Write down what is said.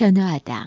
전화하다.